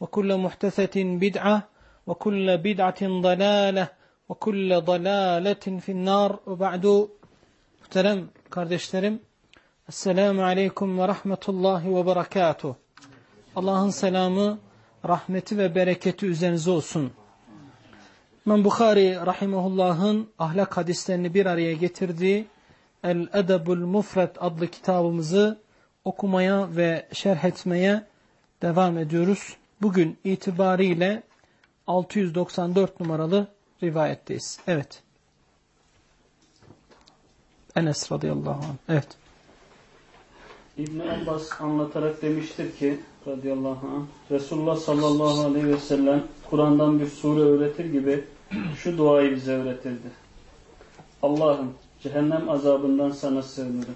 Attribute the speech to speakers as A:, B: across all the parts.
A: وكل محدثة بدعة وكل بدعة ضلالة وكل ضلالة في النار وبعد muhterem kardeşlerim Esselamu Aleyküm ve Rahmetullahi ve Berekatuh Allah'ın selamı, rahmeti ve bereketi üzerinize olsun. İmam Bukhari Rahimahullah'ın ahlak hadislerini bir araya getirdiği El-Edebul Mufret adlı kitabımızı okumaya ve şerh etmeye devam ediyoruz. Bugün itibariyle 694 numaralı rivayetteyiz. Evet. Enes radıyallahu anh. Evet.
B: İbn Abbas anlatarak demiştir ki radıyallahu anh Resulullah sallallahu aleyhi ve sellem Kur'an'dan bir sure öğretir gibi şu duayı bize öğretirdi. Allah'ım cehennem azabından sana sığınırım.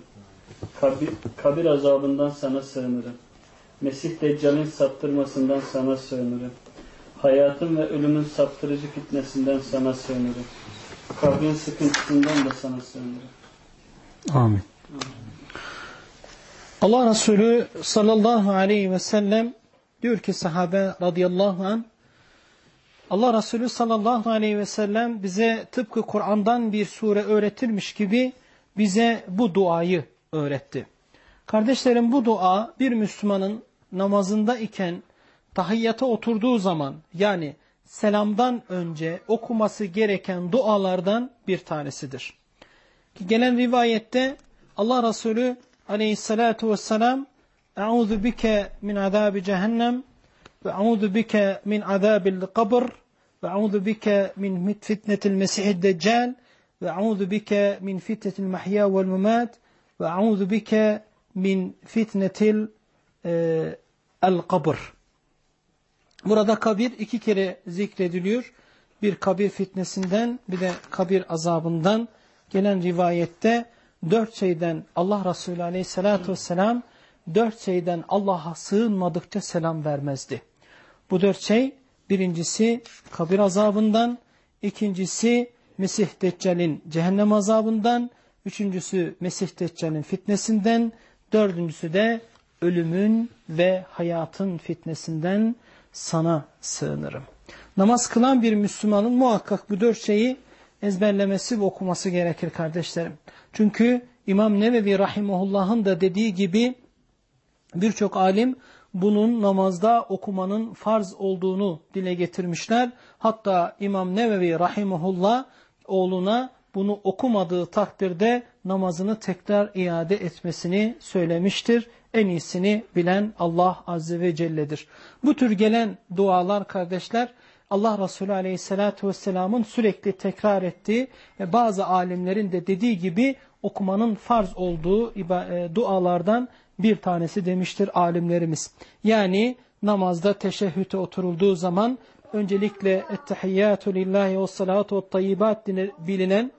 B: Kabir, kabir azabından sana sığınırım. Mesih Deccal'in saptırmasından sana sığınırım. Hayatın ve ölümün saptırıcı fitnesinden sana sığınırım. Kabrin sıkıntısından da sana sığınırım.
A: Amin. Allah Resulü sallallahu aleyhi ve sellem diyor ki sahabe radıyallahu anh Allah Resulü sallallahu aleyhi ve sellem bize tıpkı Kur'an'dan bir sure öğretirmiş gibi bize bu duayı öğretti. Kardeşlerim bu dua bir Müslümanın namazında iken tahiyyata oturduğu zaman yani selamdan önce okuması gereken dualardan bir tanesidir. Ki gelen rivayette Allah Resulü aleyhissalatu vesselam Eûzu bike min azâbi cehennem ve eûzu bike min azâbil kabr ve eûzu bike min fitnetil mesihid deccal ve eûzu bike min fitnetil mahya vel memat ve eûzu bike min fitnetil e, el kabr. Burada kabir iki kere zikrediliyor. Bir kabir fitnesinden bir de kabir azabından gelen rivayette dört şeyden Allah Resulü aleyhissalatü vesselam dört şeyden Allah'a sığınmadıkça selam vermezdi. Bu dört şey birincisi kabir azabından, ikincisi Mesih Deccal'in cehennem azabından, üçüncüsü Mesih Deccal'in fitnesinden, dördüncüsü de ölümün ve hayatın fitnesinden sana sığınırım. Namaz kılan bir Müslümanın muhakkak bu dört şeyi ezberlemesi ve okuması gerekir kardeşlerim. Çünkü İmam Nevevi Rahimullah'ın da dediği gibi birçok alim bunun namazda okumanın farz olduğunu dile getirmişler. Hatta İmam Nevevi Rahimullah oğluna bunu okumadığı takdirde namazını tekrar iade etmesini söylemiştir. En iyisini bilen Allah Azze ve Celle'dir. Bu tür gelen dualar kardeşler Allah Resulü Aleyhisselatü Vesselam'ın sürekli tekrar ettiği ve bazı alimlerin de dediği gibi okumanın farz olduğu dualardan bir tanesi demiştir alimlerimiz. Yani namazda teşehhüte oturulduğu zaman öncelikle ettehiyyatü lillahi ve salatu ve tayyibat bilinen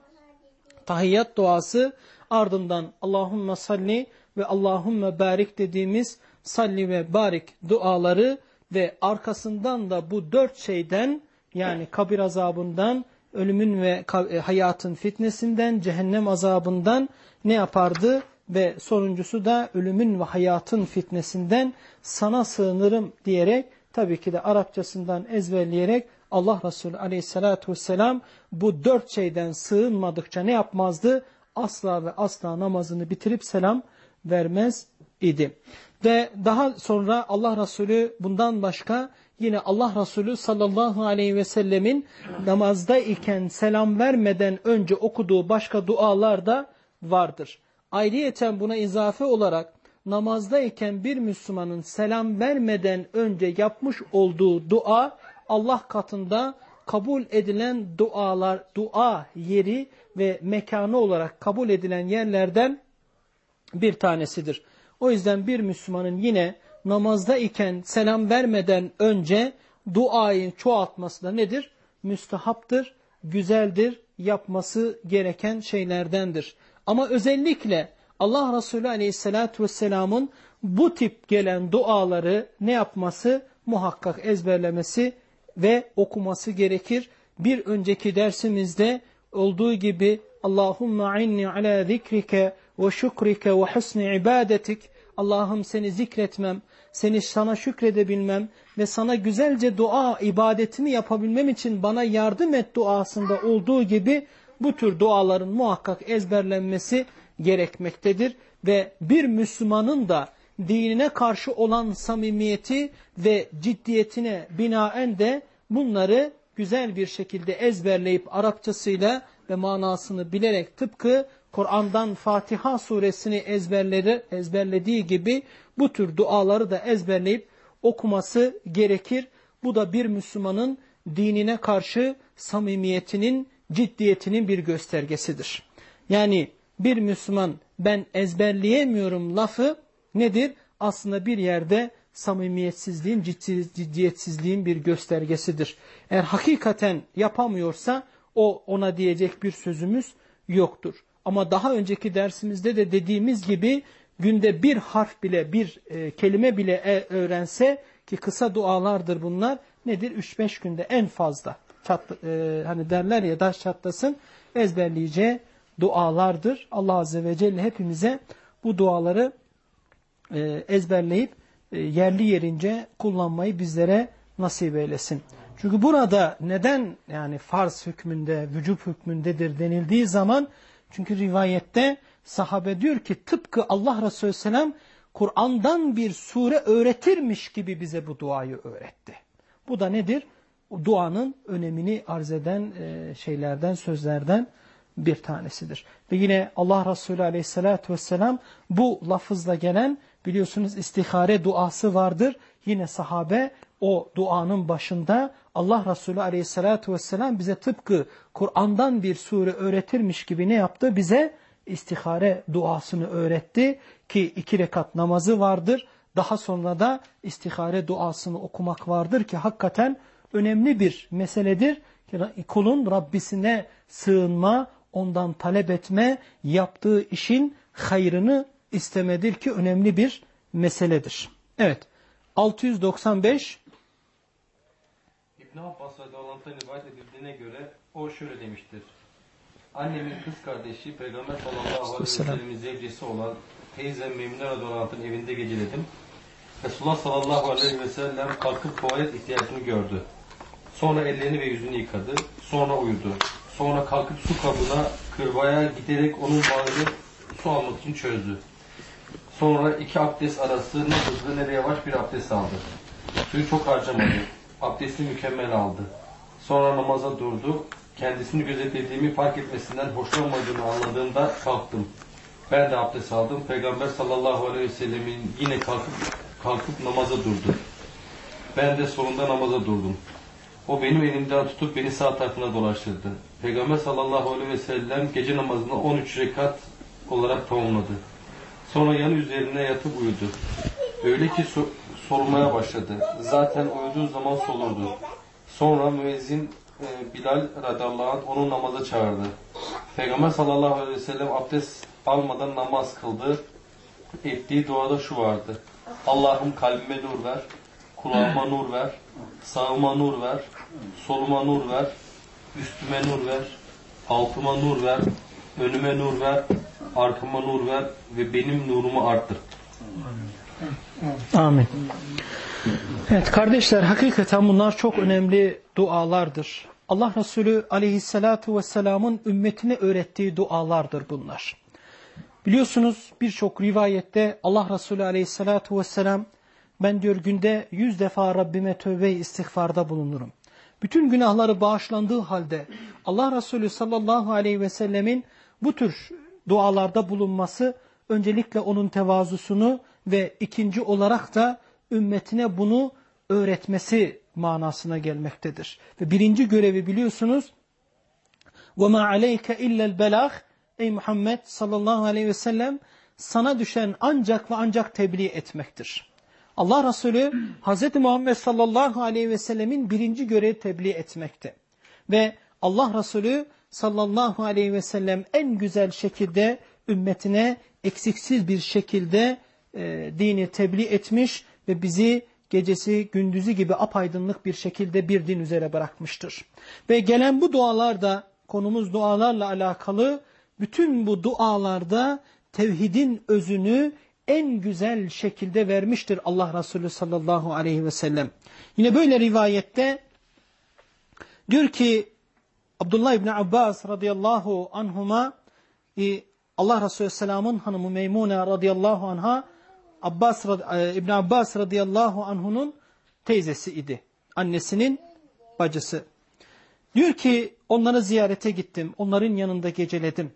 A: tahiyyat duası ardından Allahümme salli ve Allahümme barik dediğimiz salli ve barik duaları ve arkasından da bu dört şeyden yani kabir azabından, ölümün ve hayatın fitnesinden, cehennem azabından ne yapardı? ve sonuncusu da ölümün ve hayatın fitnesinden sana sığınırım diyerek tabii ki de Arapçasından ezberleyerek Allah Resulü aleyhissalatü vesselam bu dört şeyden sığınmadıkça ne yapmazdı? Asla ve asla namazını bitirip selam vermez idi. Ve daha sonra Allah Resulü bundan başka yine Allah Resulü sallallahu aleyhi ve sellemin namazda iken selam vermeden önce okuduğu başka dualar da vardır. Ayrıyeten buna izafe olarak namazdayken bir Müslümanın selam vermeden önce yapmış olduğu dua Allah katında kabul edilen dualar, dua yeri ve mekanı olarak kabul edilen yerlerden bir tanesidir. O yüzden bir Müslümanın yine namazda iken selam vermeden önce duayı çoğaltması da nedir? Müstehaptır, güzeldir, yapması gereken şeylerdendir. Ama özellikle Allah Resulü Aleyhisselatü Vesselam'ın bu tip gelen duaları ne yapması? Muhakkak ezberlemesi ve okuması gerekir. Bir önceki dersimizde olduğu gibi Allahümme inni ala zikrike ve şükrike ve husni ibadetik Allah'ım seni zikretmem, seni sana şükredebilmem ve sana güzelce dua ibadetimi yapabilmem için bana yardım et duasında olduğu gibi bu tür duaların muhakkak ezberlenmesi gerekmektedir. Ve bir Müslümanın da dinine karşı olan samimiyeti ve ciddiyetine binaen de bunları güzel bir şekilde ezberleyip Arapçasıyla ve manasını bilerek tıpkı Kur'an'dan Fatiha suresini ezberleri, ezberlediği gibi bu tür duaları da ezberleyip okuması gerekir. Bu da bir Müslümanın dinine karşı samimiyetinin, ciddiyetinin bir göstergesidir. Yani bir Müslüman ben ezberleyemiyorum lafı nedir? Aslında bir yerde samimiyetsizliğin, ciddiyetsizliğin bir göstergesidir. Eğer hakikaten yapamıyorsa o ona diyecek bir sözümüz yoktur. Ama daha önceki dersimizde de dediğimiz gibi günde bir harf bile, bir e, kelime bile e, öğrense ki kısa dualardır bunlar. Nedir? 3-5 günde en fazla. Çat, e, hani derler ya daş çatlasın ezberleyeceği dualardır. Allah Azze ve Celle hepimize bu duaları e, ezberleyip e, yerli yerince kullanmayı bizlere nasip eylesin. Çünkü burada neden yani farz hükmünde, vücub hükmündedir denildiği zaman çünkü rivayette sahabe diyor ki tıpkı Allah Resulü Selam Kur'an'dan bir sure öğretirmiş gibi bize bu duayı öğretti. Bu da nedir? Duanın önemini arz eden e, şeylerden, sözlerden bir tanesidir. Ve yine Allah Resulü Aleyhisselatü vesselam bu lafızla gelen biliyorsunuz istihare duası vardır. Yine sahabe o duanın başında Allah Resulü aleyhissalatü vesselam bize tıpkı Kur'an'dan bir sure öğretirmiş gibi ne yaptı? Bize istihare duasını öğretti ki iki rekat namazı vardır. Daha sonra da istihare duasını okumak vardır ki hakikaten önemli bir meseledir. Kulun Rabbisine sığınma, ondan talep etme, yaptığı işin hayrını istemedir ki önemli bir meseledir. Evet, 695
C: İbn Abbas radıyallahu rivayet edildiğine göre o şöyle demiştir. Annemin kız kardeşi Peygamber sallallahu aleyhi ve sellem'in zevcesi olan teyzem Memnun radıyallahu evinde geceledim. Resulullah sallallahu aleyhi ve sellem kalkıp tuvalet ihtiyacını gördü. Sonra ellerini ve yüzünü yıkadı. Sonra uyudu. Sonra kalkıp su kabına kırbaya giderek onun bağını su almak için çözdü. Sonra iki abdest arası ne hızlı ne de yavaş bir abdest aldı. Suyu çok harcamadı abdesti mükemmel aldı. Sonra namaza durdu. Kendisini gözetlediğimi fark etmesinden hoşlanmadığını anladığımda kalktım. Ben de abdest aldım. Peygamber sallallahu aleyhi ve sellemin yine kalkıp kalkıp namaza durdu. Ben de sonunda namaza durdum. O benim elimden tutup beni sağ tarafına dolaştırdı. Peygamber sallallahu aleyhi ve sellem gece namazını 13 rekat olarak tamamladı. Sonra yanı üzerine yatıp uyudu. Öyle ki sormaya başladı. Zaten uyuduğu zaman solurdu. Sonra müezzin e, Bilal radıyallahu anh onu namaza çağırdı. Peygamber sallallahu aleyhi ve sellem abdest almadan namaz kıldı. Ettiği duada şu vardı. Allah'ım kalbime nur ver, kulağıma nur ver, sağıma nur ver, soluma nur ver, üstüme nur ver, altıma nur ver, önüme nur ver, arkama nur ver ve benim nurumu arttır.
A: Amin. Evet kardeşler hakikaten bunlar çok önemli dualardır. Allah Resulü aleyhissalatu vesselamın ümmetine öğrettiği dualardır bunlar. Biliyorsunuz birçok rivayette Allah Resulü aleyhissalatu vesselam ben diyor günde yüz defa Rabbime tövbe istiğfarda bulunurum. Bütün günahları bağışlandığı halde Allah Resulü sallallahu aleyhi ve sellemin bu tür dualarda bulunması öncelikle onun tevazusunu ve ikinci olarak da ümmetine bunu öğretmesi manasına gelmektedir. Ve birinci görevi biliyorsunuz وَمَا عَلَيْكَ اِلَّا الْبَلَاغِ Ey Muhammed sallallahu aleyhi ve sellem sana düşen ancak ve ancak tebliğ etmektir. Allah Resulü Hz. Muhammed sallallahu aleyhi ve sellemin birinci görevi tebliğ etmekte. Ve Allah Resulü sallallahu aleyhi ve sellem en güzel şekilde ümmetine eksiksiz bir şekilde e, dini tebliğ etmiş ve bizi gecesi gündüzü gibi apaydınlık bir şekilde bir din üzere bırakmıştır. Ve gelen bu dualarda konumuz dualarla alakalı bütün bu dualarda tevhidin özünü en güzel şekilde vermiştir Allah Resulü sallallahu aleyhi ve sellem. Yine böyle rivayette diyor ki Abdullah İbni Abbas radıyallahu anhuma e, Allah Resulü Selam'ın hanımı Meymune radıyallahu anha Abbas, e, İbn Abbas radıyallahu anhunun teyzesi idi. Annesinin bacısı. Diyor ki onları ziyarete gittim. Onların yanında geceledim.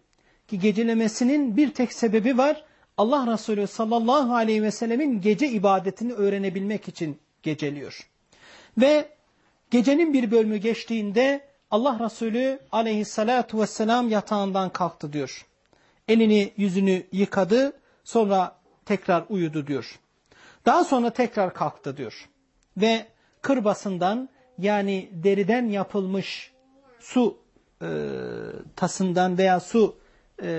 A: Ki gecelemesinin bir tek sebebi var. Allah Resulü sallallahu aleyhi ve sellemin gece ibadetini öğrenebilmek için geceliyor. Ve gecenin bir bölümü geçtiğinde Allah Resulü aleyhissalatu vesselam yatağından kalktı diyor. Elini yüzünü yıkadı sonra tekrar uyudu diyor. Daha sonra tekrar kalktı diyor. Ve kırbasından yani deriden yapılmış su e, tasından veya su e,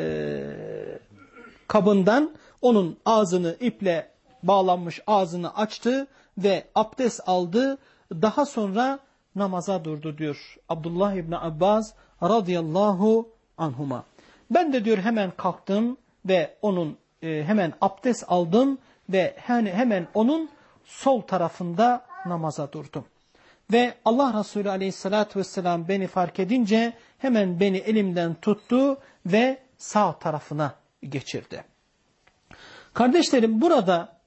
A: kabından onun ağzını iple bağlanmış ağzını açtı ve abdest aldı. Daha sonra namaza durdu diyor Abdullah İbni Abbas radıyallahu anhuma. Ben de diyor hemen kalktım ve onun e, hemen abdest aldım ve hemen onun sol tarafında namaza durdum. Ve Allah Resulü aleyhissalatü vesselam beni fark edince hemen beni elimden tuttu ve sağ tarafına geçirdi. Kardeşlerim burada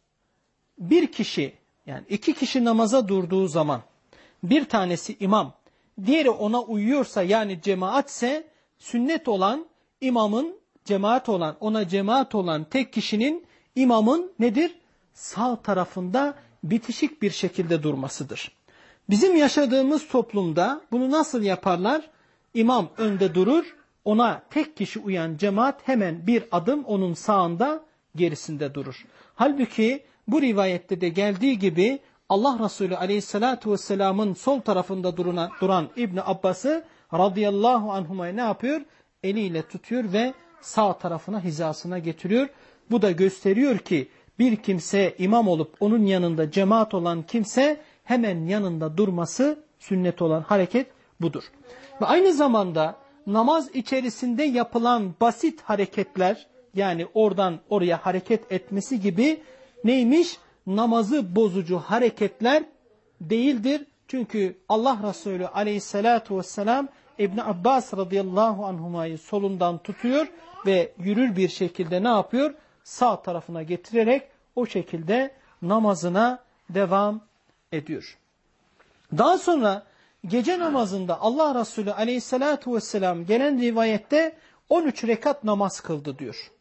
A: bir kişi yani iki kişi namaza durduğu zaman bir tanesi imam, diğeri ona uyuyorsa yani cemaatse sünnet olan imamın cemaat olan ona cemaat olan tek kişinin imamın nedir? Sağ tarafında bitişik bir şekilde durmasıdır. Bizim yaşadığımız toplumda bunu nasıl yaparlar? İmam önde durur, ona tek kişi uyan cemaat hemen bir adım onun sağında gerisinde durur. Halbuki bu rivayette de geldiği gibi Allah Resulü aleyhissalatu vesselamın sol tarafında duran, duran İbni Abbas'ı radıyallahu anhuma'ya ne yapıyor? Eliyle tutuyor ve sağ tarafına hizasına getiriyor. Bu da gösteriyor ki bir kimse imam olup onun yanında cemaat olan kimse hemen yanında durması sünnet olan hareket budur. Ve aynı zamanda namaz içerisinde yapılan basit hareketler yani oradan oraya hareket etmesi gibi neymiş? Namazı bozucu hareketler değildir. Çünkü Allah Resulü aleyhissalatu vesselam İbn Abbas radıyallahu anhumayı solundan tutuyor ve yürür bir şekilde ne yapıyor? Sağ tarafına getirerek o şekilde namazına devam ediyor. Daha sonra gece namazında Allah Resulü aleyhissalatu vesselam gelen rivayette 13 rekat namaz kıldı diyor.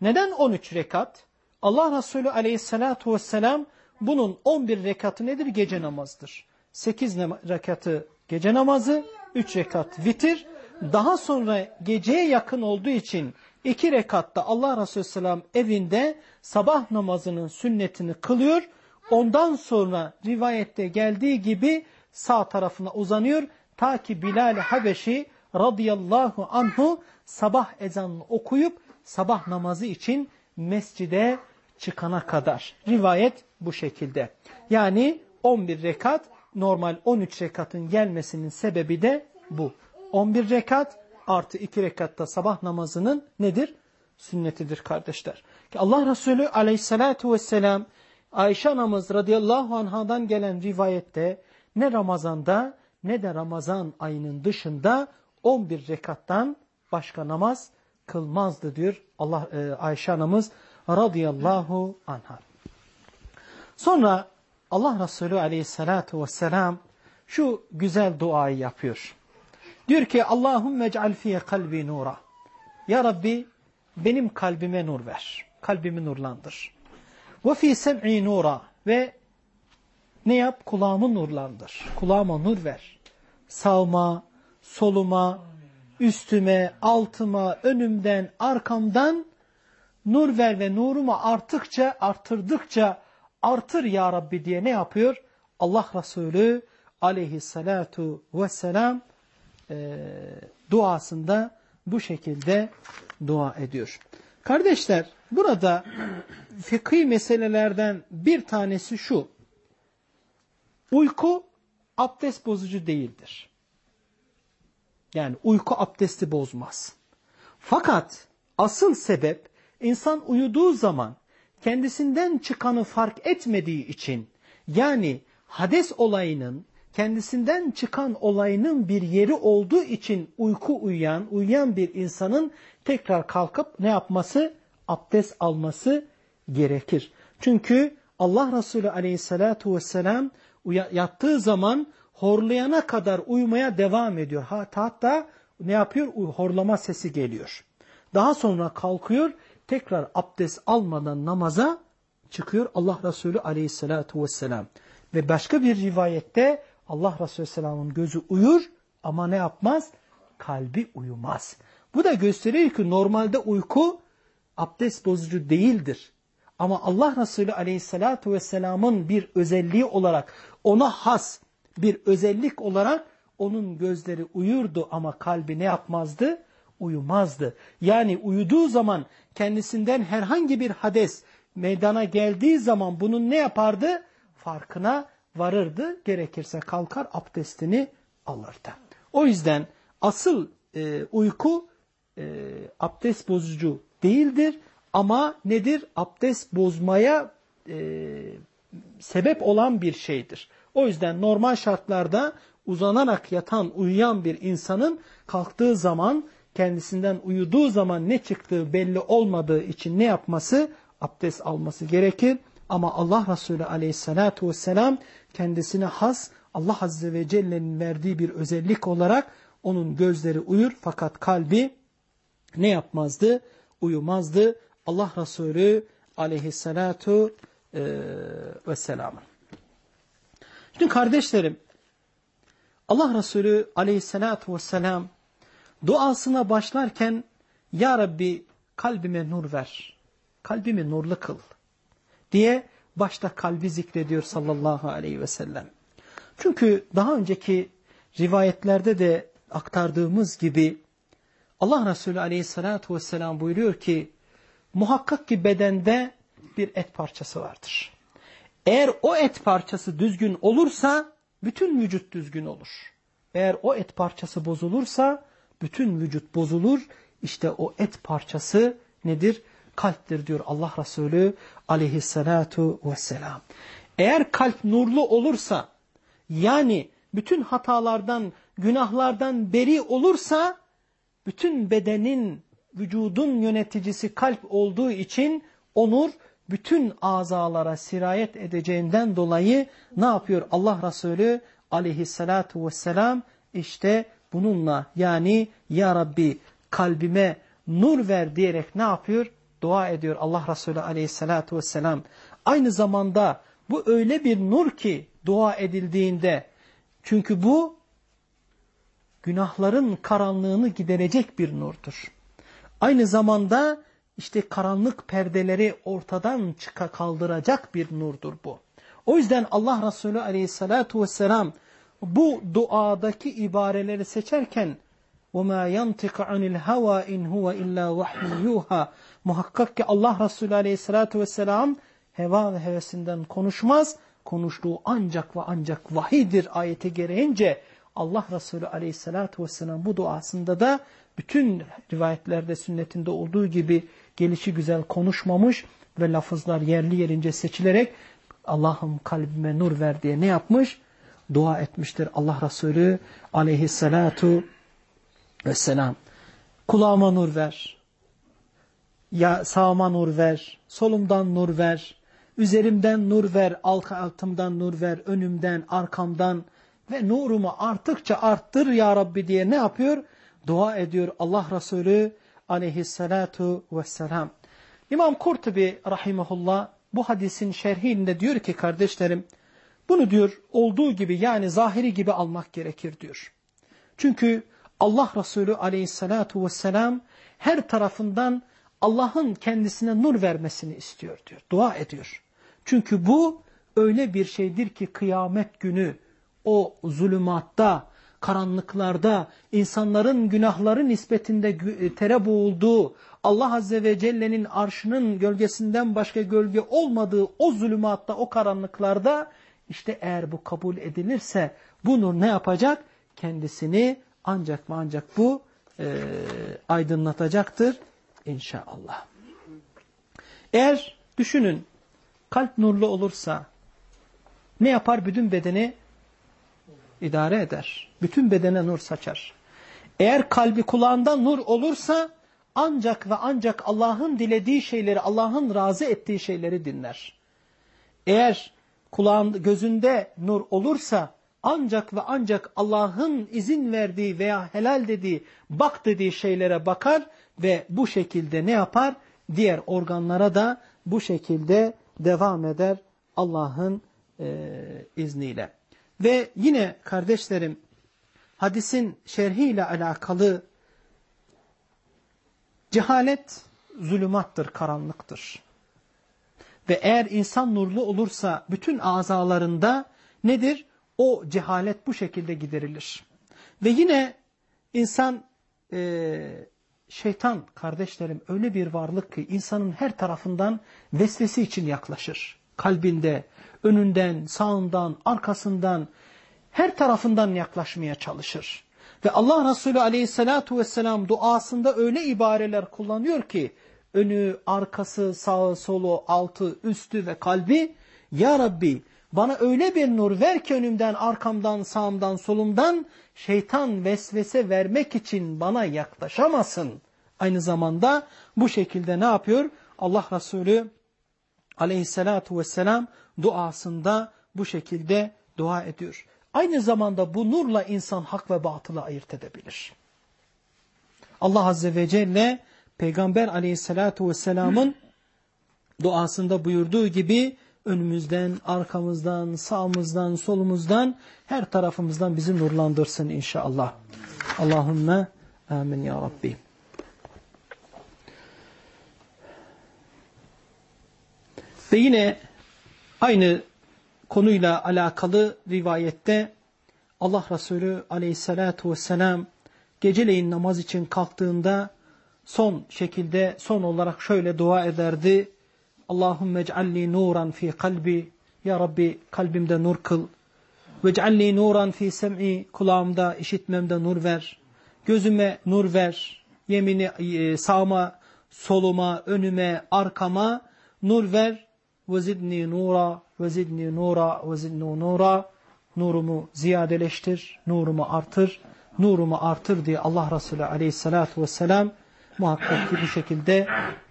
A: Neden 13 rekat? Allah Resulü aleyhissalatu vesselam bunun 11 rekatı nedir? Gece namazdır. 8 rekatı gece namazı, 3 rekat vitir. Daha sonra geceye yakın olduğu için 2 rekatta Allah Resulü Selam evinde sabah namazının sünnetini kılıyor. Ondan sonra rivayette geldiği gibi sağ tarafına uzanıyor. Ta ki Bilal Habeşi radıyallahu anhu sabah ezanını okuyup sabah namazı için mescide çıkana kadar. Rivayet bu şekilde. Yani 11 rekat normal 13 rekatın gelmesinin sebebi de bu. 11 rekat artı iki rekatta sabah namazının nedir? Sünnetidir kardeşler. Ki Allah Resulü aleyhissalatu vesselam Ayşe anamız radıyallahu anhadan gelen rivayette ne Ramazan'da ne de Ramazan ayının dışında 11 rekattan başka namaz kılmazdı diyor Allah e, Ayşe anamız radıyallahu anha. Sonra Allah Resulü aleyhissalatu vesselam şu güzel duayı yapıyor. Diyor ki Allahümme ec'al fiye kalbi nura. Ya Rabbi benim kalbime nur ver. Kalbimi nurlandır. Ve fi sem'i nura. Ve ne yap? Kulağımı nurlandır. Kulağıma nur ver. Sağıma, soluma, üstüme, altıma, önümden, arkamdan nur ver ve nurumu arttıkça, artırdıkça artır ya Rabbi diye ne yapıyor? Allah Resulü aleyhissalatu vesselam e, duasında bu şekilde dua ediyor. Kardeşler burada fıkhi meselelerden bir tanesi şu. Uyku abdest bozucu değildir. Yani uyku abdesti bozmaz. Fakat asıl sebep insan uyuduğu zaman kendisinden çıkanı fark etmediği için yani hades olayının kendisinden çıkan olayının bir yeri olduğu için uyku uyuyan, uyuyan bir insanın tekrar kalkıp ne yapması? Abdest alması gerekir. Çünkü Allah Resulü aleyhissalatu vesselam yattığı zaman horlayana kadar uyumaya devam ediyor. Hatta ne yapıyor? Horlama sesi geliyor. Daha sonra kalkıyor, tekrar abdest almadan namaza çıkıyor Allah Resulü aleyhissalatu vesselam. Ve başka bir rivayette Allah Resulü Aleyhisselam'ın gözü uyur ama ne yapmaz? Kalbi uyumaz. Bu da gösteriyor ki normalde uyku abdest bozucu değildir. Ama Allah Resulü Aleyhisselatü Vesselam'ın bir özelliği olarak ona has bir özellik olarak onun gözleri uyurdu ama kalbi ne yapmazdı? Uyumazdı. Yani uyuduğu zaman kendisinden herhangi bir hades meydana geldiği zaman bunun ne yapardı? Farkına varırdı. Gerekirse kalkar abdestini alırdı. O yüzden asıl e, uyku e, abdest bozucu değildir. Ama nedir? Abdest bozmaya e, sebep olan bir şeydir. O yüzden normal şartlarda uzanarak yatan, uyuyan bir insanın kalktığı zaman, kendisinden uyuduğu zaman ne çıktığı belli olmadığı için ne yapması? Abdest alması gerekir. Ama Allah Resulü aleyhissalatu vesselam kendisine has Allah Azze ve Celle'nin verdiği bir özellik olarak onun gözleri uyur fakat kalbi ne yapmazdı? Uyumazdı. Allah Resulü aleyhissalatu e, vesselamın. Şimdi kardeşlerim Allah Resulü aleyhissalatu vesselam duasına başlarken Ya Rabbi kalbime nur ver. Kalbimi nurlu kıl diye başta kalbi zikrediyor sallallahu aleyhi ve sellem. Çünkü daha önceki rivayetlerde de aktardığımız gibi Allah Resulü aleyhissalatu vesselam buyuruyor ki muhakkak ki bedende bir et parçası vardır. Eğer o et parçası düzgün olursa bütün vücut düzgün olur. Eğer o et parçası bozulursa bütün vücut bozulur. İşte o et parçası nedir? kalptir diyor Allah Resulü aleyhissalatu vesselam. Eğer kalp nurlu olursa yani bütün hatalardan, günahlardan beri olursa bütün bedenin, vücudun yöneticisi kalp olduğu için onur bütün azalara sirayet edeceğinden dolayı ne yapıyor Allah Resulü aleyhissalatu vesselam işte bununla yani ya Rabbi kalbime nur ver diyerek ne yapıyor? dua ediyor Allah Resulü aleyhissalatu vesselam. Aynı zamanda bu öyle bir nur ki dua edildiğinde çünkü bu günahların karanlığını giderecek bir nurdur. Aynı zamanda işte karanlık perdeleri ortadan çıka kaldıracak bir nurdur bu. O yüzden Allah Resulü aleyhissalatu vesselam bu duadaki ibareleri seçerken وَمَا يَنْتِقَ عَنِ الْهَوَى اِنْ هُوَ اِلَّا وَحْيٌ يُوحَى Muhakkak ki Allah Resulü Aleyhisselatü Vesselam heva ve hevesinden konuşmaz. Konuştuğu ancak ve ancak vahidir ayeti gereğince Allah Resulü Aleyhisselatü Vesselam bu duasında da bütün rivayetlerde sünnetinde olduğu gibi gelişi güzel konuşmamış ve lafızlar yerli yerince seçilerek Allah'ım kalbime nur ver diye ne yapmış? Dua etmiştir Allah Resulü aleyhissalatu vesselam. Kulağıma nur ver. Ya sağıma nur ver. Solumdan nur ver. Üzerimden nur ver. Altımdan nur ver. Önümden, arkamdan. Ve nurumu arttıkça arttır ya Rabbi diye ne yapıyor? Dua ediyor Allah Resulü aleyhissalatu vesselam. İmam Kurtubi rahimahullah bu hadisin şerhinde diyor ki kardeşlerim bunu diyor olduğu gibi yani zahiri gibi almak gerekir diyor. Çünkü Allah Resulü aleyhissalatu vesselam her tarafından Allah'ın kendisine nur vermesini istiyor diyor. Dua ediyor. Çünkü bu öyle bir şeydir ki kıyamet günü o zulümatta, karanlıklarda, insanların günahları nispetinde e, tere boğulduğu, Allah Azze ve Celle'nin arşının gölgesinden başka gölge olmadığı o zulümatta, o karanlıklarda işte eğer bu kabul edilirse bu nur ne yapacak? Kendisini ancak ve ancak bu e, aydınlatacaktır inşallah. Eğer düşünün kalp nurlu olursa ne yapar? Bütün bedeni idare eder. Bütün bedene nur saçar. Eğer kalbi kulağında nur olursa ancak ve ancak Allah'ın dilediği şeyleri, Allah'ın razı ettiği şeyleri dinler. Eğer kulağın gözünde nur olursa ancak ve ancak Allah'ın izin verdiği veya helal dediği, bak dediği şeylere bakar ve bu şekilde ne yapar? Diğer organlara da bu şekilde devam eder Allah'ın e, izniyle. Ve yine kardeşlerim hadisin şerhiyle alakalı cehalet zulümattır, karanlıktır. Ve eğer insan nurlu olursa bütün azalarında nedir? O cehalet bu şekilde giderilir. Ve yine insan e, şeytan kardeşlerim öyle bir varlık ki insanın her tarafından vesvesi için yaklaşır. Kalbinde, önünden, sağından, arkasından, her tarafından yaklaşmaya çalışır. Ve Allah Resulü aleyhissalatu vesselam duasında öyle ibareler kullanıyor ki, önü, arkası, sağı, solu, altı, üstü ve kalbi, Ya Rabbi bana öyle bir nur ver ki önümden, arkamdan, sağımdan, solumdan, şeytan vesvese vermek için bana yaklaşamasın. Aynı zamanda bu şekilde ne yapıyor? Allah Resulü aleyhissalatu vesselam duasında bu şekilde dua ediyor. Aynı zamanda bu nurla insan hak ve batılı ayırt edebilir. Allah Azze ve Celle Peygamber aleyhissalatu vesselamın duasında buyurduğu gibi önümüzden, arkamızdan, sağımızdan, solumuzdan, her tarafımızdan bizi nurlandırsın inşallah. Allahümme amin ya Rabbi. Ve yine aynı konuyla alakalı rivayette Allah Resulü aleyhissalatu vesselam geceleyin namaz için kalktığında son şekilde son olarak şöyle dua ederdi. Allahümme ec'alli nuran fi kalbi. Ya Rabbi kalbimde nur kıl. Vec'alli nuran fi sem'i. Kulağımda, işitmemde nur ver. Gözüme nur ver. Yemini e, sağıma, soluma, önüme, arkama nur ver. Vezidni nura, vezidni nura, vezidni nura. Nurumu ziyadeleştir, nurumu artır, nurumu artır diye Allah Resulü aleyhissalatu vesselam muhakkak ki bu şekilde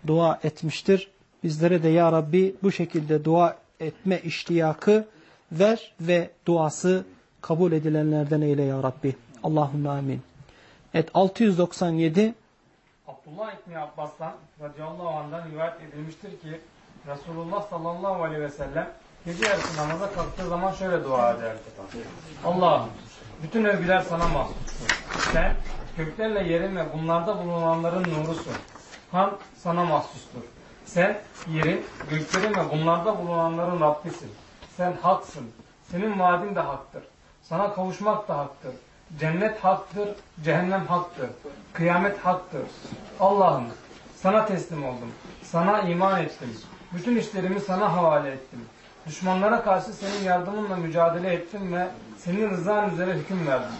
A: dua etmiştir. Bizlere de ya Rabbi bu şekilde dua etme iştiyakı ver ve duası kabul edilenlerden eyle ya Rabbi. Allahümme amin. Evet 697
D: Abdullah İbni Abbas'tan radıyallahu anh'dan rivayet edilmiştir ki Resulullah sallallahu aleyhi ve sellem gece yarısı namaza kalktığı zaman şöyle dua ederdi. Allah'ım bütün övgüler sana mahsustur. Sen göklerle yerin ve bunlarda bulunanların nurusun. Han sana mahsustur. Sen yerin, göklerin ve bunlarda bulunanların Rabbisin. Sen haksın. Senin vaadin de haktır. Sana kavuşmak da haktır. Cennet haktır, cehennem haktır. Kıyamet haktır. Allah'ım sana teslim oldum. Sana iman ettim. Bütün işlerimi sana havale ettim. Düşmanlara karşı senin yardımınla mücadele ettim ve senin rızan üzere hüküm verdim.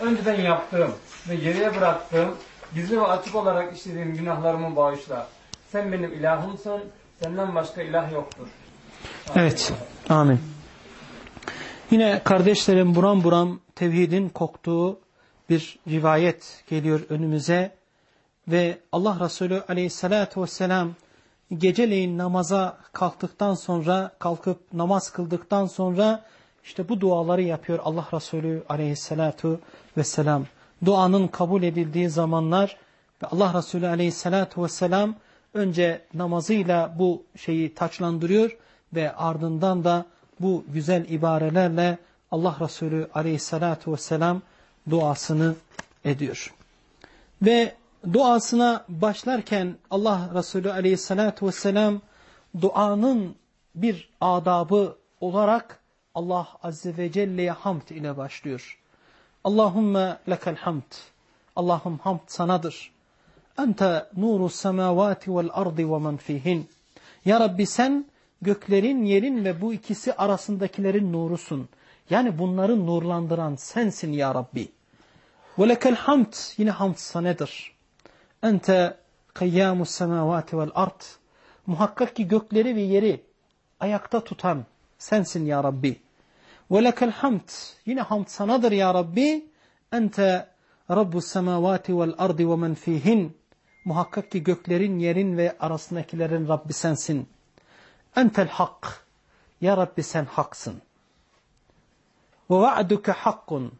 D: Önceden yaptığım ve geriye bıraktığım Gizli ve açık olarak işlediğim günahlarımı bağışla. Sen benim ilahımsın. Senden başka ilah yoktur.
A: Evet. Amin. Yine kardeşlerim buram buram tevhidin koktuğu bir rivayet geliyor önümüze. Ve Allah Resulü aleyhissalatu vesselam geceleyin namaza kalktıktan sonra, kalkıp namaz kıldıktan sonra işte bu duaları yapıyor Allah Resulü aleyhissalatu vesselam. Duanın kabul edildiği zamanlar ve Allah Resulü aleyhissalatu vesselam önce namazıyla bu şeyi taçlandırıyor ve ardından da bu güzel ibarelerle Allah Resulü aleyhissalatu vesselam duasını ediyor. Ve duasına başlarken Allah Resulü aleyhissalatu vesselam duanın bir adabı olarak Allah Azze ve Celle'ye hamd ile başlıyor. Allahümme lekel hamd. Allah'ım hamd sanadır. Ente nuru semavati vel ardi ve men fihin. Ya Rabbi sen göklerin, yerin ve bu ikisi arasındakilerin nurusun. Yani bunları nurlandıran sensin ya Rabbi. Ve lekel hamd. Yine hamd sanadır. Ente kıyyamus semavati vel ard. Muhakkak ki gökleri ve yeri ayakta tutan sensin ya Rabbi. Ve lekel hamd. Yine hamd sanadır ya Rabbi. Ente Rabbus semavati vel ardi ve men fihin. Muhakkak ki göklerin, yerin ve arasındakilerin Rabbi sensin. Entel hak. Ya Rabbi sen haksın. Ve va'duke hakkun.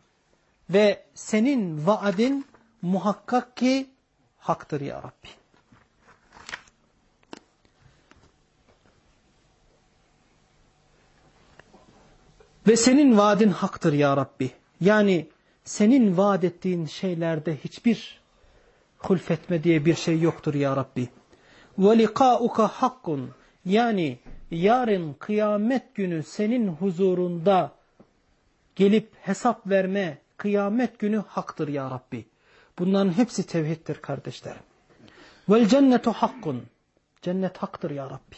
A: Ve senin vaadin muhakkak ki haktır ya Rabbi. Ve senin vaadin haktır ya Rabbi. Yani senin vaat ettiğin şeylerde hiçbir hulfetme diye bir şey yoktur ya Rabbi. Liqa'uka hakkun. Yani yarın kıyamet günü senin huzurunda gelip hesap verme kıyamet günü haktır ya Rabbi. Bunların hepsi tevhiddir kardeşlerim. Vel cennetu hakkun. Cennet haktır ya Rabbi.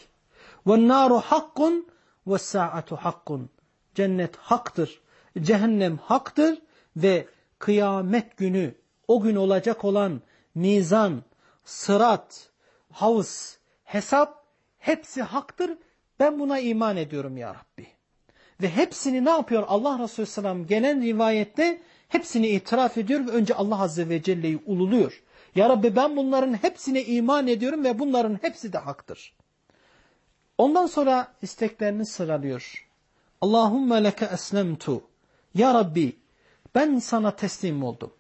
A: Vel naru hakkun ve sa'atu hakkun. Cennet haktır. Cehennem haktır ve kıyamet günü o gün olacak olan mizan, sırat, havuz, hesap hepsi haktır. Ben buna iman ediyorum ya Rabbi. Ve hepsini ne yapıyor Allah Resulü Selam gelen rivayette hepsini itiraf ediyor ve önce Allah Azze ve Celle'yi ululuyor. Ya Rabbi ben bunların hepsine iman ediyorum ve bunların hepsi de haktır. Ondan sonra isteklerini sıralıyor. Allahümme leke eslemtu. Ya Rabbi ben sana teslim oldum.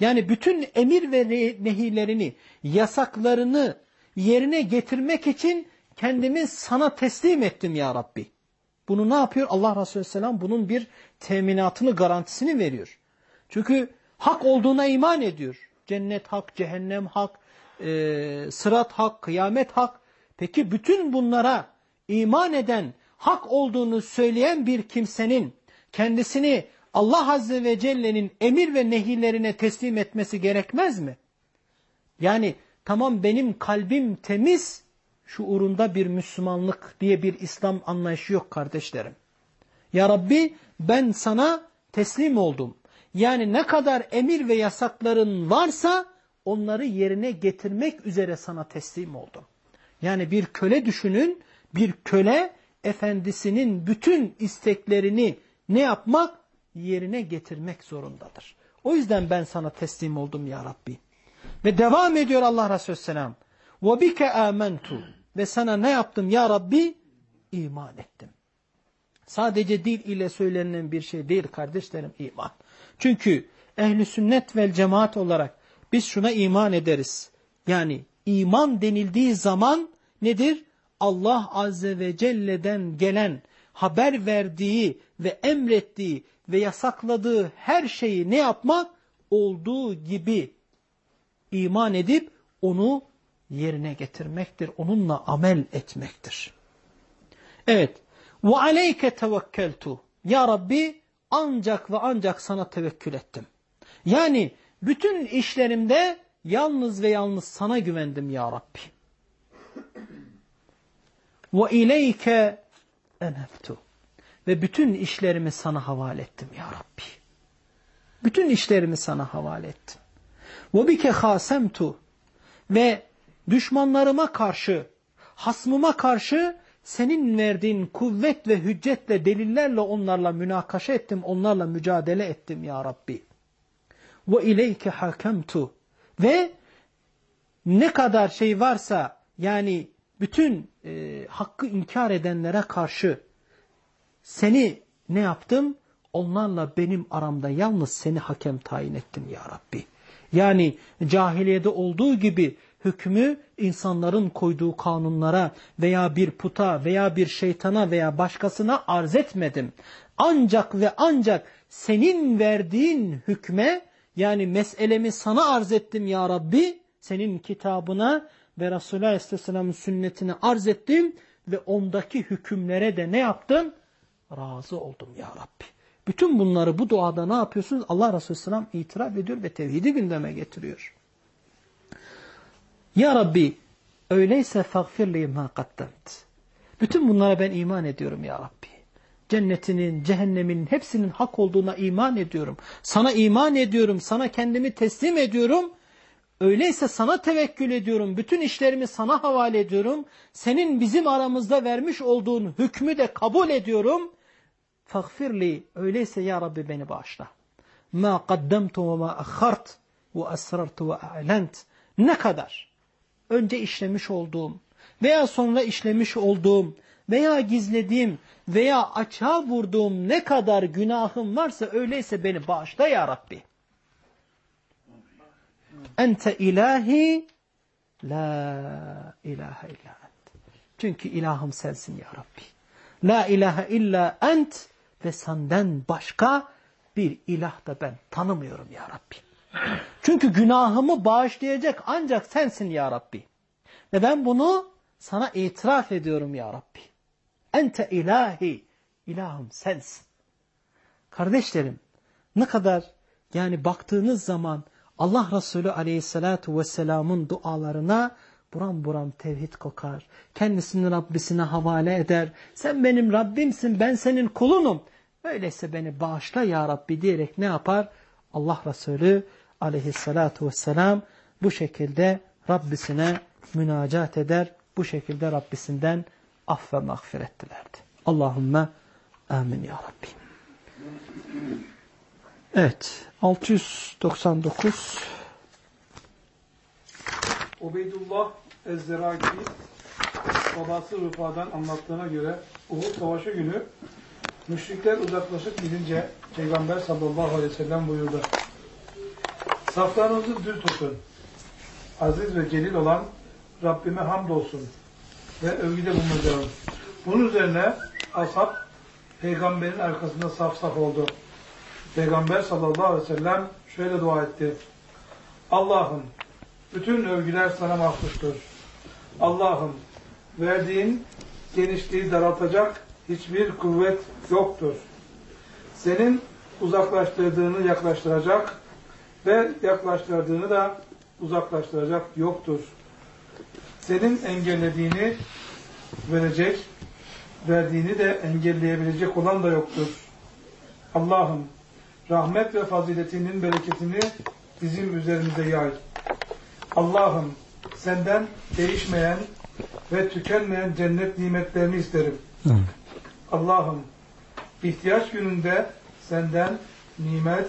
A: Yani bütün emir ve nehilerini, yasaklarını yerine getirmek için kendimi sana teslim ettim ya Rabbi. Bunu ne yapıyor? Allah Resulü Selam bunun bir teminatını, garantisini veriyor. Çünkü hak olduğuna iman ediyor. Cennet hak, cehennem hak, sırat hak, kıyamet hak. Peki bütün bunlara iman eden, hak olduğunu söyleyen bir kimsenin kendisini Allah Azze ve Celle'nin emir ve nehirlerine teslim etmesi gerekmez mi? Yani tamam benim kalbim temiz, şuurunda bir Müslümanlık diye bir İslam anlayışı yok kardeşlerim. Ya Rabbi ben sana teslim oldum. Yani ne kadar emir ve yasakların varsa onları yerine getirmek üzere sana teslim oldum. Yani bir köle düşünün, bir köle efendisinin bütün isteklerini ne yapmak? Yerine getirmek zorundadır. O yüzden ben sana teslim oldum ya Rabbi. Ve devam ediyor Allah Resulü Selam. وَبِكَ آمَنْتُ Ve sana ne yaptım ya Rabbi? İman ettim. Sadece dil ile söylenen bir şey değil kardeşlerim iman. Çünkü ehli sünnet vel cemaat olarak biz şuna iman ederiz. Yani iman denildiği zaman nedir? Allah Azze ve Celle'den gelen haber verdiği ve emrettiği ve yasakladığı her şeyi ne yapmak? Olduğu gibi iman edip onu yerine getirmektir. Onunla amel etmektir. Evet. Ve aleyke tevekkeltu. Ya Rabbi ancak ve ancak sana tevekkül ettim. Yani bütün işlerimde yalnız ve yalnız sana güvendim ya Rabbi. Ve ileyke eneftu. Ve bütün işlerimi sana havale ettim ya Rabbi. Bütün işlerimi sana havale ettim. Ve bike hasemtu ve düşmanlarıma karşı, hasmıma karşı senin verdiğin kuvvet ve hüccetle, delillerle onlarla münakaşa ettim, onlarla mücadele ettim ya Rabbi. Ve ileyke hakemtu ve ne kadar şey varsa yani bütün e, hakkı inkar edenlere karşı seni ne yaptım? Onlarla benim aramda yalnız seni hakem tayin ettim ya Rabbi. Yani cahiliyede olduğu gibi hükmü insanların koyduğu kanunlara veya bir puta veya bir şeytana veya başkasına arz etmedim. Ancak ve ancak senin verdiğin hükme yani meselemi sana arz ettim ya Rabbi. Senin kitabına ve Resulullah Aleyhisselam'ın sünnetini arz ettim ve ondaki hükümlere de ne yaptım? Razı oldum ya Rabbi. Bütün bunları bu duada ne yapıyorsunuz? Allah Resulü Selam itiraf ediyor ve tevhidi gündeme getiriyor. Ya Rabbi öyleyse fagfirli ma kaddemt. Bütün bunlara ben iman ediyorum ya Rabbi. Cennetinin, cehennemin hepsinin hak olduğuna iman ediyorum. Sana iman ediyorum, sana kendimi teslim ediyorum. Öyleyse sana tevekkül ediyorum. Bütün işlerimi sana havale ediyorum. Senin bizim aramızda vermiş olduğun hükmü de kabul ediyorum. Fagfirli öyleyse ya Rabbi beni bağışla. Ma qaddamtu ve ma akhart ve asrartu ve a'lent. Ne kadar önce işlemiş olduğum veya sonra işlemiş olduğum veya gizlediğim veya açığa vurduğum ne kadar günahım varsa öyleyse beni bağışla ya Rabbi. Ente ilahi la ilahe illa ent. Çünkü ilahım sensin ya Rabbi. La ilahe illa ent ve senden başka bir ilah da ben tanımıyorum ya Rabbi. Çünkü günahımı bağışlayacak ancak sensin ya Rabbi. Ve ben bunu sana itiraf ediyorum ya Rabbi. Ente ilahi. İlahım sensin. Kardeşlerim ne kadar yani baktığınız zaman Allah Resulü aleyhissalatu vesselamın dualarına buram buram tevhid kokar. Kendisini Rabbisine havale eder. Sen benim Rabbimsin ben senin kulunum. Öyleyse beni bağışla ya Rabbi diyerek ne yapar? Allah Resulü aleyhissalatu vesselam bu şekilde Rabbisine münacat eder. Bu şekilde Rabbisinden af ve mağfiret dilerdi. Allahümme amin ya Rabbi. Evet 699
E: Ubeydullah Ez-Zeraki babası Rıfa'dan anlattığına göre Uhud Savaşı günü müşrikler uzaklaşıp gidince Peygamber sallallahu aleyhi ve sellem buyurdu. Saflarınızı düz tutun. Aziz ve celil olan Rabbime hamdolsun ve övgüde bulunacağım. Bunun üzerine ashab peygamberin arkasında saf saf oldu. Peygamber sallallahu aleyhi ve sellem şöyle dua etti. Allah'ım bütün övgüler sana mahsustur. Allah'ım verdiğin genişliği daraltacak hiçbir kuvvet yoktur. Senin uzaklaştırdığını yaklaştıracak ve yaklaştırdığını da uzaklaştıracak yoktur. Senin engellediğini verecek, verdiğini de engelleyebilecek olan da yoktur. Allah'ım rahmet ve faziletinin bereketini bizim üzerimize yay. Allah'ım senden değişmeyen ve tükenmeyen cennet nimetlerini isterim. Allah'ım ihtiyaç gününde senden nimet,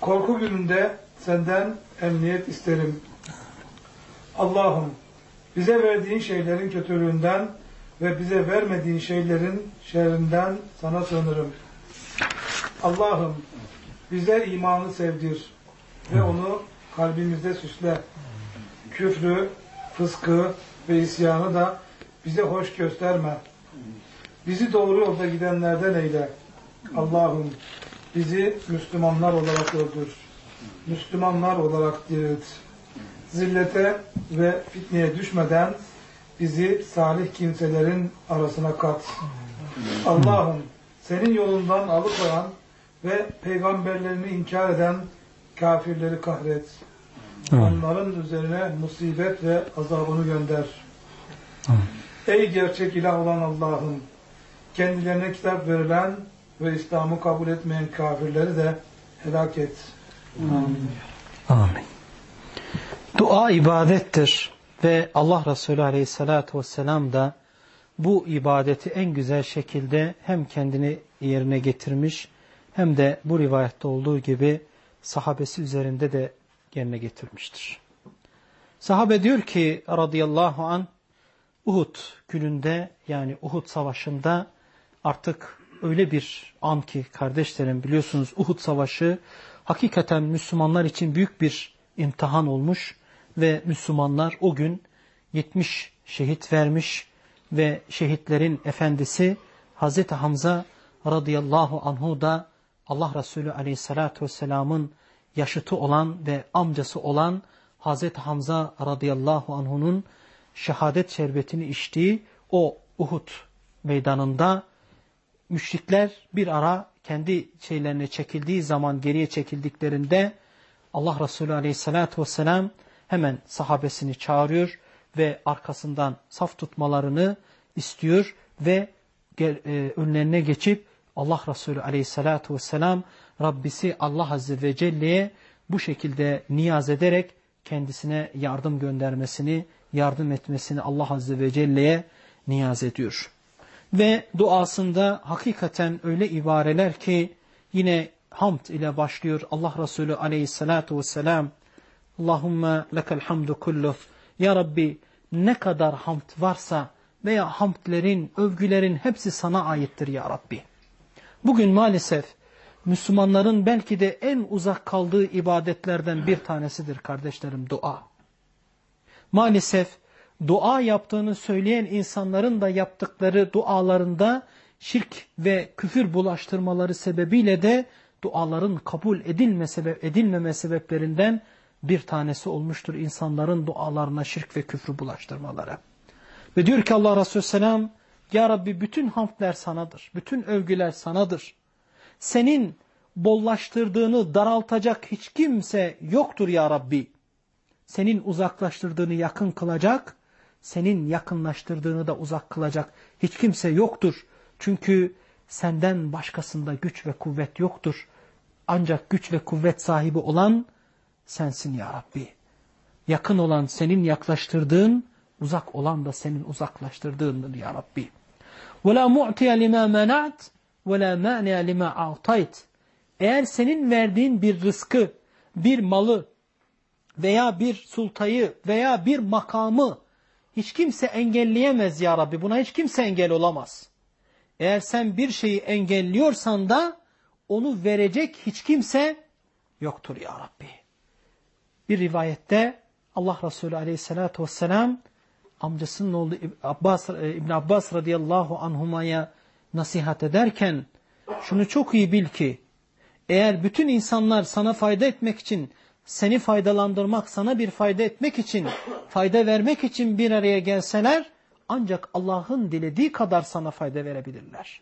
E: korku gününde senden emniyet isterim. Allah'ım bize verdiğin şeylerin kötülüğünden ve bize vermediğin şeylerin şerrinden sana sığınırım. Allah'ım bize imanı sevdir ve onu kalbimizde süsle. Küfrü, fıskı ve isyanı da bize hoş gösterme. Bizi doğru yolda gidenlerden eyle. Allah'ım bizi Müslümanlar olarak öldür. Müslümanlar olarak dirilt. Zillete ve fitneye düşmeden bizi salih kimselerin arasına kat. Allah'ım senin yolundan alıkoyan ve peygamberlerini inkar eden kafirleri kahret. Onların üzerine musibet ve azabını gönder. Ey gerçek ilah olan Allah'ım kendilerine kitap verilen ve İslam'ı kabul etmeyen kafirleri de helak et. Amin.
A: Amin. Dua ibadettir ve Allah Resulü Aleyhisselatü Vesselam da bu ibadeti en güzel şekilde hem kendini yerine getirmiş hem de bu rivayette olduğu gibi sahabesi üzerinde de yerine getirmiştir. Sahabe diyor ki radıyallahu an Uhud gününde yani Uhud savaşında artık öyle bir an ki kardeşlerim biliyorsunuz Uhud savaşı hakikaten Müslümanlar için büyük bir imtihan olmuş ve Müslümanlar o gün 70 şehit vermiş ve şehitlerin efendisi Hazreti Hamza radıyallahu anhu da Allah Resulü aleyhissalatü vesselamın yaşıtı olan ve amcası olan Hazreti Hamza radıyallahu anhunun şehadet şerbetini içtiği o Uhud meydanında müşrikler bir ara kendi şeylerine çekildiği zaman geriye çekildiklerinde Allah Resulü aleyhissalatü vesselam hemen sahabesini çağırıyor ve arkasından saf tutmalarını istiyor ve e, önlerine geçip Allah Resulü aleyhissalatu vesselam Rabbisi Allah Azze ve Celle'ye bu şekilde niyaz ederek kendisine yardım göndermesini, yardım etmesini Allah Azze ve Celle'ye niyaz ediyor. Ve duasında hakikaten öyle ibareler ki yine hamd ile başlıyor Allah Resulü aleyhissalatu vesselam. Allahümme lekel hamdu kulluh. Ya Rabbi ne kadar hamd varsa veya hamdlerin, övgülerin hepsi sana aittir ya Rabbi. Bugün maalesef Müslümanların belki de en uzak kaldığı ibadetlerden bir tanesidir kardeşlerim dua. Maalesef dua yaptığını söyleyen insanların da yaptıkları dualarında şirk ve küfür bulaştırmaları sebebiyle de duaların kabul edilme sebep, edilmeme sebeplerinden bir tanesi olmuştur insanların dualarına şirk ve küfrü bulaştırmaları. Ve diyor ki Allah Resulü Selam, Ya Rabbi bütün hamdler sanadır, bütün övgüler sanadır. Senin bollaştırdığını daraltacak hiç kimse yoktur Ya Rabbi. Senin uzaklaştırdığını yakın kılacak, senin yakınlaştırdığını da uzak kılacak hiç kimse yoktur. Çünkü senden başkasında güç ve kuvvet yoktur. Ancak güç ve kuvvet sahibi olan sensin ya Rabbi. Yakın olan senin yaklaştırdığın, uzak olan da senin uzaklaştırdığındır ya Rabbi. وَلَا مُعْتِيَ لِمَا مَنَعْتِ وَلَا مَعْنِيَ لِمَا اَعْطَيْتِ Eğer senin verdiğin bir rızkı, bir malı veya bir sultayı veya bir makamı hiç kimse engelleyemez ya Rabbi. Buna hiç kimse engel olamaz. Eğer sen bir şeyi engelliyorsan da onu verecek hiç kimse yoktur ya Rabbi. Bir rivayette Allah Resulü aleyhissalatu vesselam amcasının oğlu Abbas, e, İbn Abbas radıyallahu anhumaya nasihat ederken şunu çok iyi bil ki eğer bütün insanlar sana fayda etmek için seni faydalandırmak, sana bir fayda etmek için, fayda vermek için bir araya gelseler ancak Allah'ın dilediği kadar sana fayda verebilirler.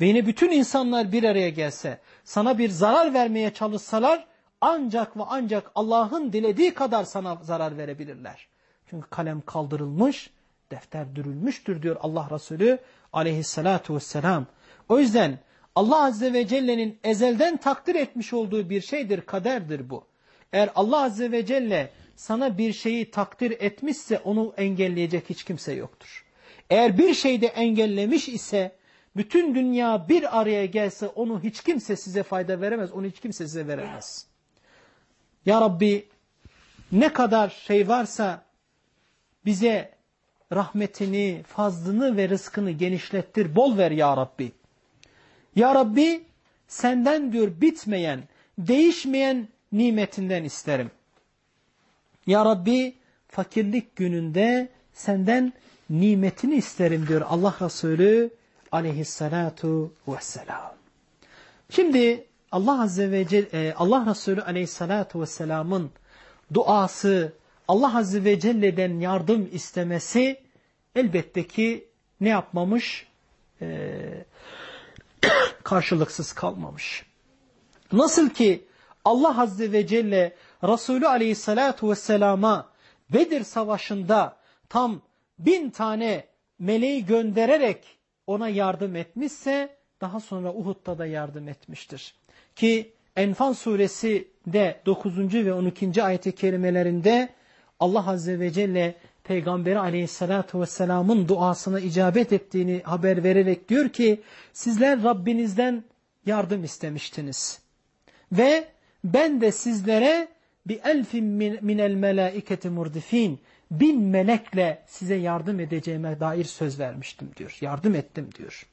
A: Ve yine bütün insanlar bir araya gelse, sana bir zarar vermeye çalışsalar ancak ve ancak Allah'ın dilediği kadar sana zarar verebilirler. Çünkü kalem kaldırılmış, defter dürülmüştür diyor Allah Resulü aleyhissalatu vesselam. O yüzden Allah Azze ve Celle'nin ezelden takdir etmiş olduğu bir şeydir, kaderdir bu. Eğer Allah Azze ve Celle sana bir şeyi takdir etmişse onu engelleyecek hiç kimse yoktur. Eğer bir şeyde engellemiş ise bütün dünya bir araya gelse onu hiç kimse size fayda veremez, onu hiç kimse size veremez. Ya Rabbi ne kadar şey varsa bize rahmetini, fazlını ve rızkını genişlettir, bol ver ya Rabbi. Ya Rabbi senden diyor bitmeyen, değişmeyen nimetinden isterim. Ya Rabbi fakirlik gününde senden nimetini isterim diyor Allah Resulü aleyhissalatu vesselam. Şimdi Allah Azze ve Celle, Allah Resulü aleyhissalatu vesselamın duası, Allah Azze ve Celle'den yardım istemesi elbette ki ne yapmamış? Ee, karşılıksız kalmamış. Nasıl ki Allah Azze ve Celle Resulü Aleyhisselatü Vesselam'a Bedir Savaşı'nda tam bin tane meleği göndererek ona yardım etmişse daha sonra Uhud'da da yardım etmiştir. Ki Enfal suresi de 9. ve 12. ayet-i kerimelerinde Allah Azze ve Celle Peygamberi Aleyhisselatü Vesselam'ın duasına icabet ettiğini haber vererek diyor ki sizler Rabbinizden yardım istemiştiniz. Ve ben de sizlere bir elfin minel melaiketi murdifin bin melekle size yardım edeceğime dair söz vermiştim diyor. Yardım ettim diyor.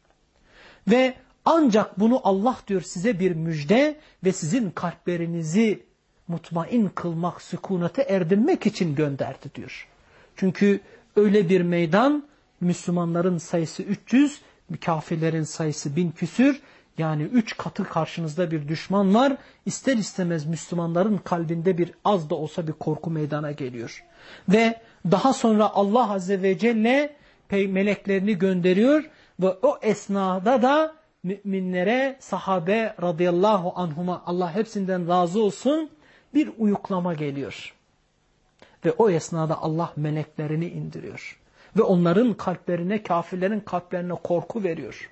A: Ve ancak bunu Allah diyor size bir müjde ve sizin kalplerinizi mutmain kılmak, sükunete erdirmek için gönderdi diyor. Çünkü öyle bir meydan Müslümanların sayısı 300, kafirlerin sayısı bin küsür. Yani üç katı karşınızda bir düşman var. İster istemez Müslümanların kalbinde bir az da olsa bir korku meydana geliyor. Ve daha sonra Allah Azze ve Celle meleklerini gönderiyor ve o esnada da müminlere sahabe radıyallahu anhuma Allah hepsinden razı olsun bir uyuklama geliyor. Ve o esnada Allah meleklerini indiriyor. Ve onların kalplerine, kafirlerin kalplerine korku veriyor.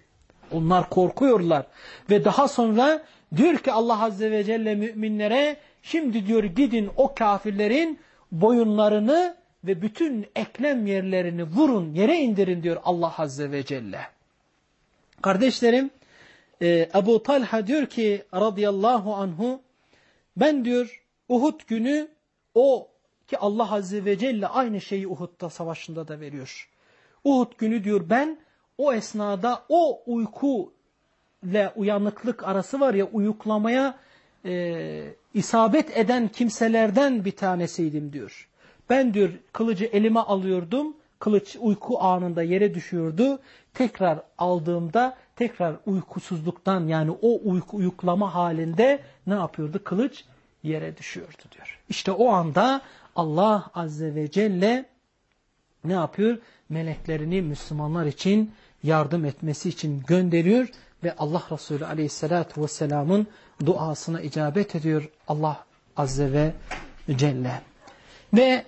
A: Onlar korkuyorlar. Ve daha sonra diyor ki Allah Azze ve Celle müminlere şimdi diyor gidin o kafirlerin boyunlarını ve bütün eklem yerlerini vurun, yere indirin diyor Allah Azze ve Celle. Kardeşlerim, e, Ebu Talha diyor ki radıyallahu anhu, ben diyor Uhud günü o ki Allah Azze ve Celle aynı şeyi Uhud'da savaşında da veriyor. Uhud günü diyor ben o esnada o uyku ile uyanıklık arası var ya uyuklamaya e, isabet eden kimselerden bir tanesiydim diyor. Ben diyor kılıcı elime alıyordum. Kılıç uyku anında yere düşüyordu. Tekrar aldığımda tekrar uykusuzluktan yani o uyku uyuklama halinde ne yapıyordu? Kılıç yere düşüyordu diyor. İşte o anda Allah Azze ve Celle ne yapıyor? Meleklerini Müslümanlar için yardım etmesi için gönderiyor ve Allah Resulü Aleyhisselatü Vesselam'ın duasına icabet ediyor Allah Azze ve Celle. Ve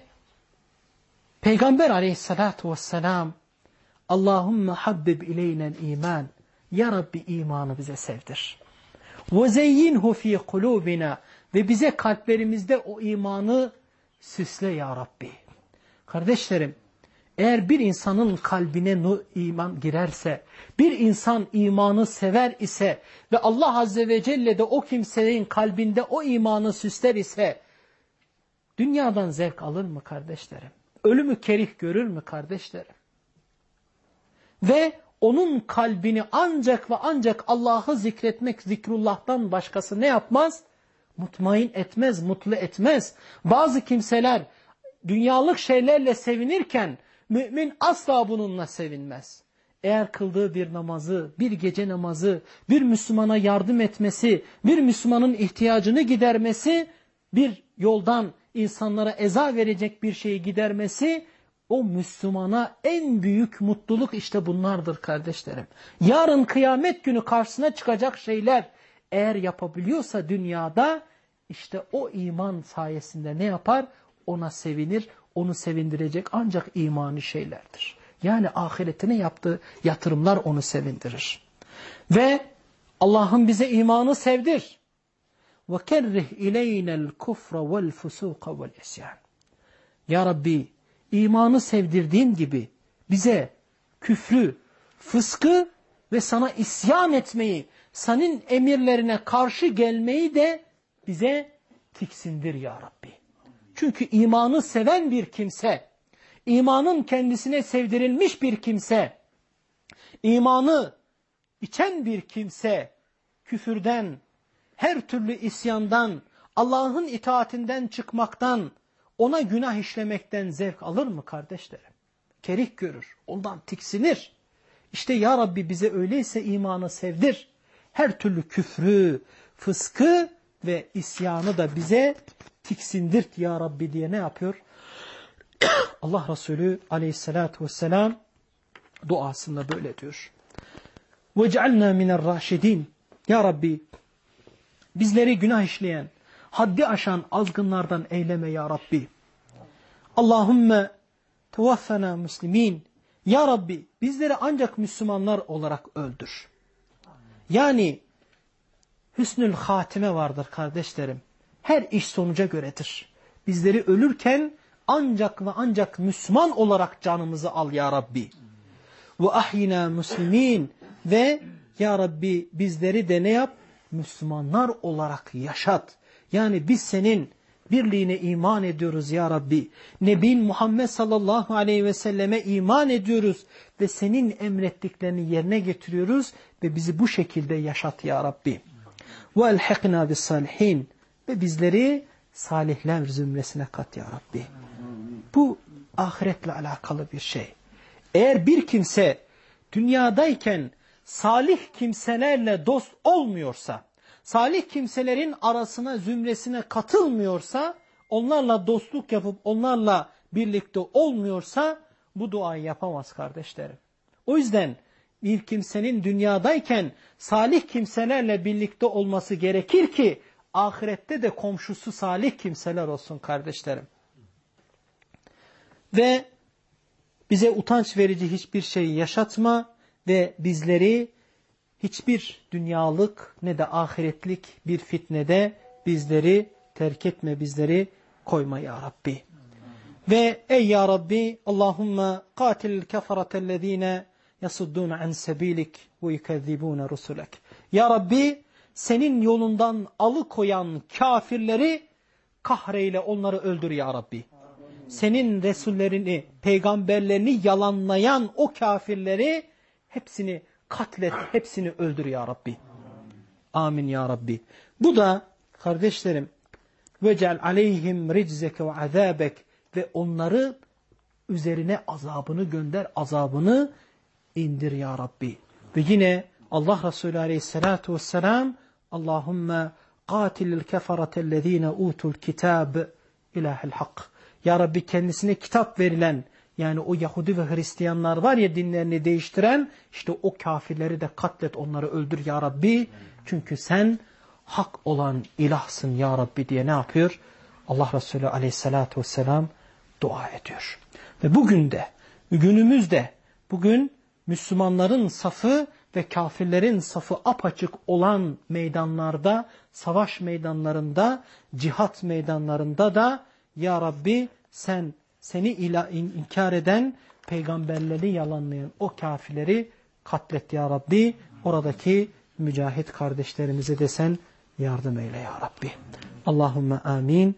A: Peygamber Aleyhisselatü Vesselam Allahümme habbib ileynel iman Ya Rabbi imanı bize sevdir. وَزَيِّنْهُ ف۪ي قُلُوبِنَا ve bize kalplerimizde o imanı süsle ya Rabbi. Kardeşlerim, eğer bir insanın kalbine iman girerse, bir insan imanı sever ise ve Allah Azze ve Celle de o kimsenin kalbinde o imanı süsler ise, dünyadan zevk alır mı kardeşlerim? Ölümü kerih görür mü kardeşlerim? Ve onun kalbini ancak ve ancak Allah'ı zikretmek, zikrullah'tan başkası ne yapmaz? Mutmain etmez, mutlu etmez. Bazı kimseler dünyalık şeylerle sevinirken mümin asla bununla sevinmez. Eğer kıldığı bir namazı, bir gece namazı, bir Müslümana yardım etmesi, bir Müslümanın ihtiyacını gidermesi, bir yoldan insanlara eza verecek bir şeyi gidermesi, o Müslümana en büyük mutluluk işte bunlardır kardeşlerim. Yarın kıyamet günü karşısına çıkacak şeyler eğer yapabiliyorsa dünyada işte o iman sayesinde ne yapar? Ona sevinir, onu sevindirecek ancak imani şeylerdir. Yani ahiretine yaptığı yatırımlar onu sevindirir. Ve Allah'ın bize imanı sevdir. وَكَرِّهْ اِلَيْنَا الْكُفْرَ وَالْفُسُوقَ وَالْاِسْيَانِ Ya Rabbi imanı sevdirdiğin gibi bize küfrü, fıskı ve sana isyan etmeyi, senin emirlerine karşı gelmeyi de bize tiksindir ya Rabbi. Çünkü imanı seven bir kimse, imanın kendisine sevdirilmiş bir kimse, imanı içen bir kimse, küfürden, her türlü isyandan, Allah'ın itaatinden çıkmaktan, ona günah işlemekten zevk alır mı kardeşlerim? Kerih görür, ondan tiksinir. İşte ya Rabbi bize öyleyse imanı sevdir Her türlü küfrü, fıskı ve isyanı da bize tiksindirt ya Rabbi diye ne yapıyor? Allah Resulü aleyhissalatü vesselam duasında böyle diyor. وَجْعَلْنَا مِنَ الرَّاشِدِينَ Ya Rabbi bizleri günah işleyen, haddi aşan azgınlardan eyleme ya Rabbi. Allahümme tevaffena muslimin. Ya Rabbi bizleri ancak Müslümanlar olarak öldür. Yani hüsnül hatime vardır kardeşlerim. Her iş sonuca göredir. Bizleri ölürken ancak ve ancak Müslüman olarak canımızı al ya Rabbi. Ve ahyina muslimin ve ya Rabbi bizleri de ne yap? Müslümanlar olarak yaşat. Yani biz senin birliğine iman ediyoruz ya Rabbi. Nebin Muhammed sallallahu aleyhi ve selleme iman ediyoruz ve senin emrettiklerini yerine getiriyoruz ve bizi bu şekilde yaşat ya Rabbi. Ve elhikna bis salihin ve bizleri salihler zümresine kat ya Rabbi. Bu ahiretle alakalı bir şey. Eğer bir kimse dünyadayken salih kimselerle dost olmuyorsa, salih kimselerin arasına, zümresine katılmıyorsa, onlarla dostluk yapıp onlarla birlikte olmuyorsa bu duayı yapamaz kardeşlerim. O yüzden bir kimsenin dünyadayken salih kimselerle birlikte olması gerekir ki ahirette de komşusu salih kimseler olsun kardeşlerim. Ve bize utanç verici hiçbir şey yaşatma ve bizleri hiçbir dünyalık ne de ahiretlik bir fitnede bizleri terk etme, bizleri koyma ya Rabbi. Ve ey ya Rabbi Allahümme katil keferatellezine yasuddun an sebilik ve yukezzibune rusulek. Ya Rabbi senin yolundan alıkoyan kafirleri kahreyle onları öldür ya Rabbi. Senin Resullerini, peygamberlerini yalanlayan o kafirleri hepsini katlet, hepsini öldür ya Rabbi. Amin ya Rabbi. Bu da kardeşlerim vecel aleyhim riczeke ve azabek ve onları üzerine azabını gönder, azabını indir ya Rabbi. Ve yine Allah Resulü aleyhissalatu vesselam Allahümme qatilil keferatellezine utul kitab ilahil hak. Ya Rabbi kendisine kitap verilen yani o Yahudi ve Hristiyanlar var ya dinlerini değiştiren işte o kafirleri de katlet onları öldür ya Rabbi. Çünkü sen hak olan ilahsın ya Rabbi diye ne yapıyor? Allah Resulü aleyhissalatu vesselam dua ediyor. Ve bugün de günümüzde bugün Müslümanların safı ve kafirlerin safı apaçık olan meydanlarda, savaş meydanlarında, cihat meydanlarında da Ya Rabbi sen seni ila, in, inkar eden, peygamberleri yalanlayan o kafirleri katlet Ya Rabbi. Oradaki mücahit kardeşlerimize de sen yardım eyle Ya Rabbi. Allahümme amin.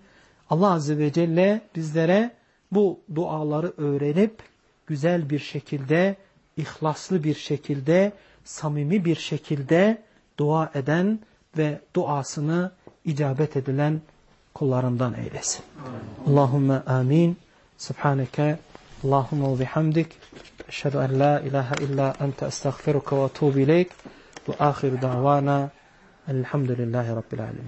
A: Allah Azze ve Celle bizlere bu duaları öğrenip güzel bir şekilde, ihlaslı bir şekilde, samimi bir şekilde dua eden ve duasını icabet edilen kullarından eylesin. Allahümme amin. Subhaneke Allahümme ve bihamdik. Eşhedü en la ilahe illa ente estağfiruka ve tuğbu ileyk. Ve ahiru davana elhamdülillahi rabbil alemin.